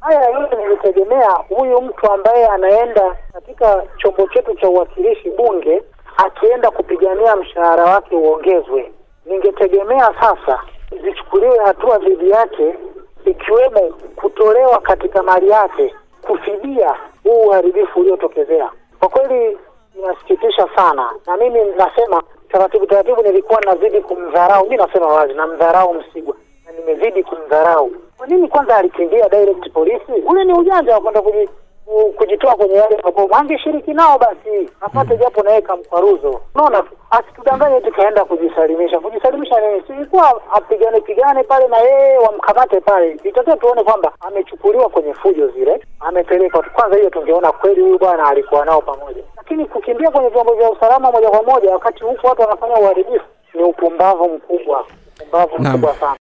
haya yote nilitegemea huyu mtu ambaye anaenda katika chombo chetu cha uwakilishi bunge, akienda kupigania mshahara wake uongezwe, ningetegemea sasa zichukuliwe hatua dhidi yake, ikiwemo kutolewa katika mali yake kufidia huu uharibifu uliotokezea. Kwa kweli inasikitisha sana, na mimi nasema taratibu taratibu, nilikuwa nazidi kumdharau. Mi nasema wazi, namdharau Msigwa na nimezidi kumdharau. Kwa nini kwanza alikimbia direct polisi? Ule ni ujanja wa kwenda kuji, kujitoa kwenye yale mabomu. Angeshiriki nao basi apate japo naye kamkwaruzo. Unaona, asitudanganye eti kaenda kujisalimisha. Kujisalimisha nini? Si ilikuwa apigane pigane pale na yeye wamkamate pale, itakiwa tuone kwamba amechukuliwa kwenye fujo zile, amepelekwa. Kwanza hiyo tungeona kweli huyu bwana alikuwa nao pamoja, lakini kukimbia kwenye vyombo vya usalama moja kwa moja wakati huku watu wanafanya uharibifu ni upumbavu mkubwa, upumbavu mkubwa sana.